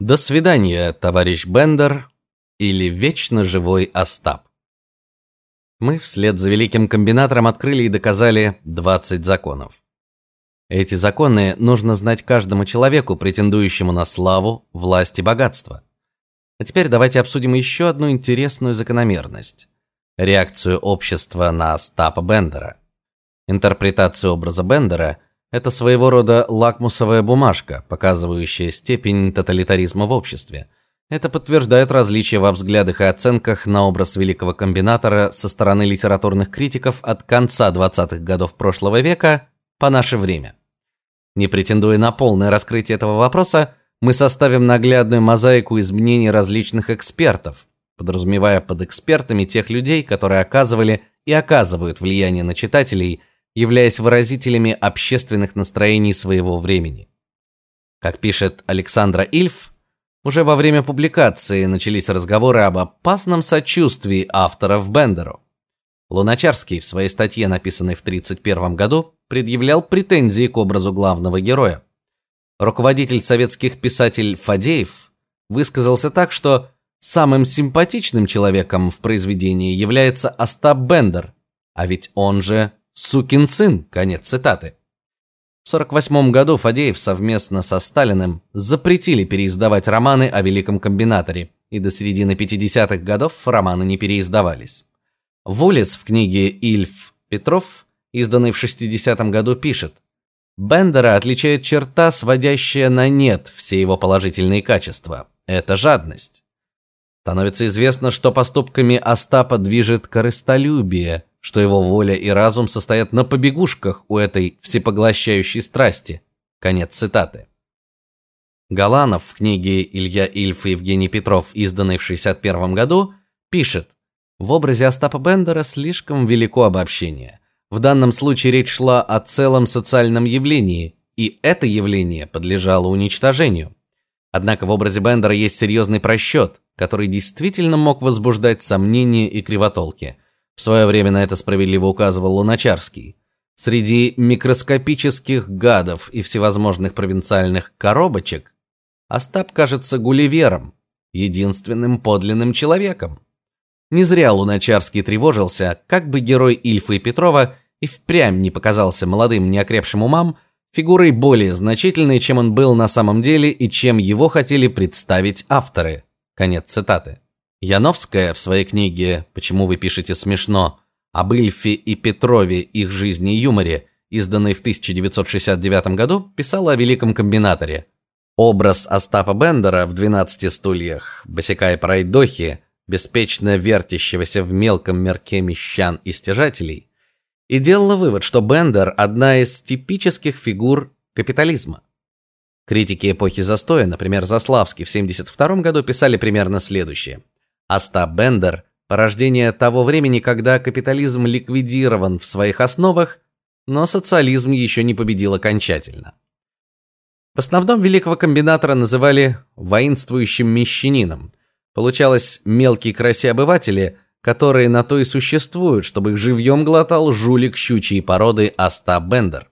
До свидания, товарищ Бендер или вечно живой Остап. Мы вслед за великим комбинатором открыли и доказали 20 законов. Эти законы нужно знать каждому человеку, претендующему на славу, власть и богатство. А теперь давайте обсудим еще одну интересную закономерность реакцию общества на Остапа Бендера. Интерпретация образа Бендера это своего рода лакмусовая бумажка, показывающая степень тоталитаризма в обществе. Это подтверждает различия во взглядах и оценках на образ великого комбинатора со стороны литературных критиков от конца 20-х годов прошлого века по наше время. Не претендуя на полное раскрытие этого вопроса, мы составим наглядную мозаику из мнений различных экспертов, подразумевая под экспертами тех людей, которые оказывали и оказывают влияние на читателей, являясь выразителями общественных настроений своего времени. Как пишет Александра Ильф, уже во время публикации начались разговоры об опасном сочувствии авторов Бендеру. Луначарский в своей статье, написанной в 1931 году, предъявлял претензии к образу главного героя. Руководитель советских писателей Фадеев высказался так, что Самым симпатичным человеком в произведении является Остап Бендер, а ведь он же сукин сын. Конец цитаты. В 48 году Фадеев совместно со Сталиным запретили переиздавать романы о великом комбинаторе, и до середины 50-х годов романы не переиздавались. Вулис в книге Ильф Петров, изданной в 60-м году, пишет: Бендера отличает черта, сводящая на нет все его положительные качества это жадность. Становится известно, что поступками Остапа движет корыстолюбие, что его воля и разум состоят на побегушках у этой всепоглощающей страсти. Конец цитаты. Галанов в книге Илья Ильф и Евгений Петров, изданной в 61 году, пишет: в образе Остапа Бендера слишком велико обобщение. В данном случае речь шла о целом социальном явлении, и это явление подлежало уничтожению. Однако в образе Бендера есть серьезный просчет который действительно мог возбуждать сомнения и кривотолки. В свое время на это справедливо указывал Луначарский. Среди микроскопических гадов и всевозможных провинциальных коробочек Остап кажется Гулливером, единственным подлинным человеком. Не зря Луначарский тревожился, как бы герой Ильфа и Петрова и впрямь не показался молодым неокрепшим умам фигурой более значительной, чем он был на самом деле и чем его хотели представить авторы. Конец цитаты. Яновская в своей книге Почему вы пишете смешно об Ильфе и Петрове, их жизни и юморе, изданной в 1969 году, писала о великом комбинаторе. Образ Остапа Бендера в «12 стульях», босика и пройдохи, беспечно вертящегося в мелком мерке мещан и стяжателей, и делала вывод, что Бендер одна из типических фигур капитализма. Критики эпохи застоя, например, Заславский в 72 году писали примерно следующее: Остап Бендер порождение того времени, когда капитализм ликвидирован в своих основах, но социализм еще не победил окончательно. В основном великого комбинатора называли воинствующим мещанином. Получалось мелкие краси обыватели, которые на то и существуют, чтобы их живьем глотал жулик щучьей породы Остап Бендер.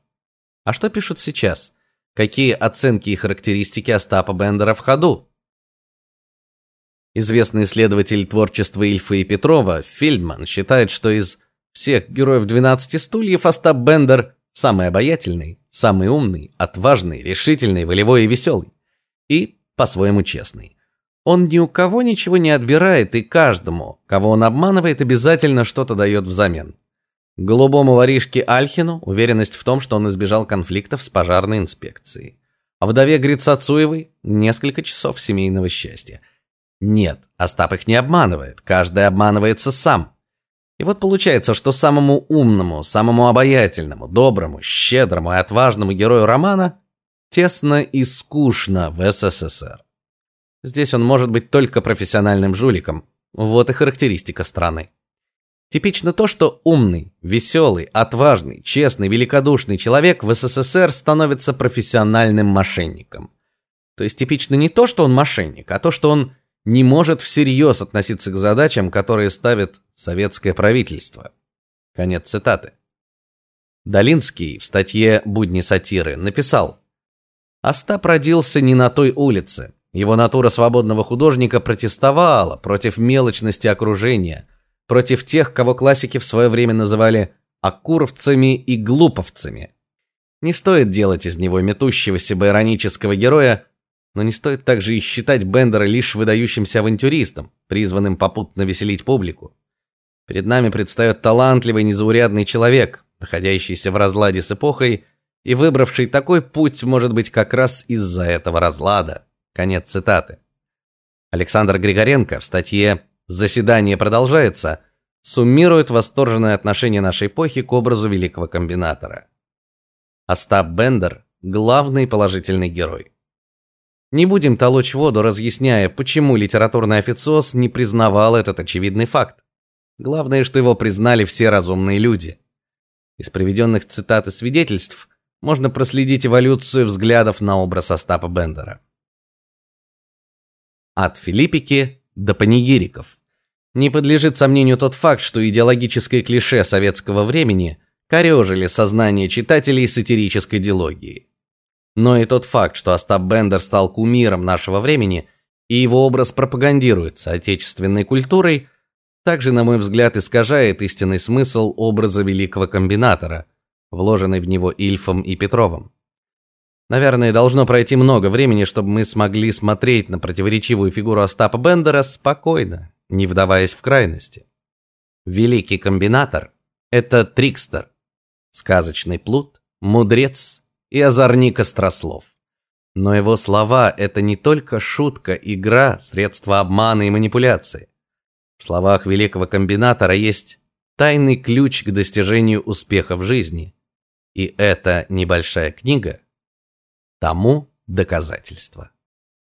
А что пишут сейчас? Какие оценки и характеристики Остапа Бендера в ходу? Известный исследователь творчества Ильфа и Петрова Фельдман считает, что из всех героев 12 стульев Остап Бендер самый обаятельный, самый умный, отважный, решительный, волевой и веселый. И по-своему честный. Он ни у кого ничего не отбирает и каждому, кого он обманывает, обязательно что-то дает взамен. Голубому воришке Альхину уверенность в том, что он избежал конфликтов с пожарной инспекцией. А вдове Грицацуевой несколько часов семейного счастья. Нет, Остап их не обманывает, каждый обманывается сам. И вот получается, что самому умному, самому обаятельному, доброму, щедрому и отважному герою романа тесно и скучно в СССР. Здесь он может быть только профессиональным жуликом. Вот и характеристика страны. Типично то, что умный, веселый, отважный, честный, великодушный человек в СССР становится профессиональным мошенником. То есть типично не то, что он мошенник, а то, что он не может всерьез относиться к задачам, которые ставит советское правительство. Конец цитаты. Долинский в статье Будни сатиры написал: Остап родился не на той улице, его натура свободного художника протестовала против мелочности окружения, против тех, кого классики в свое время называли окуровцами и глуповцами. Не стоит делать из него метущегося бы иронического героя, но не стоит также и считать Бендера лишь выдающимся авантюристом, призванным попутно веселить публику. Перед нами предстает талантливый, незаурядный человек, находящийся в разладе с эпохой и выбравший такой путь, может быть, как раз из-за этого разлада. Конец цитаты. Александр Григоренко в статье Заседание продолжается суммирует восторженное отношение нашей эпохи к образу великого комбинатора. Остап Бендер главный положительный герой. Не будем толочь воду, разъясняя, почему литературный официоз не признавал этот очевидный факт. Главное, что его признали все разумные люди. Из приведенных цитат и свидетельств можно проследить эволюцию взглядов на образ Остапа Бендера. От Филиппики до панигириков. Не подлежит сомнению тот факт, что идеологическое клише советского времени корежили сознание читателей сатирической дилогии. Но и тот факт, что Остап Бендер стал кумиром нашего времени и его образ пропагандируется отечественной культурой, также, на мой взгляд, искажает истинный смысл образа великого комбинатора, вложенный в него Ильфом и Петровым. Наверное, должно пройти много времени, чтобы мы смогли смотреть на противоречивую фигуру Остапа Бендера спокойно, не вдаваясь в крайности. Великий комбинатор это трикстер, сказочный плут, мудрец и озорник острослов. Но его слова это не только шутка, игра, средство обмана и манипуляции. В словах великого комбинатора есть тайный ключ к достижению успеха в жизни. И эта небольшая книга тому доказательство.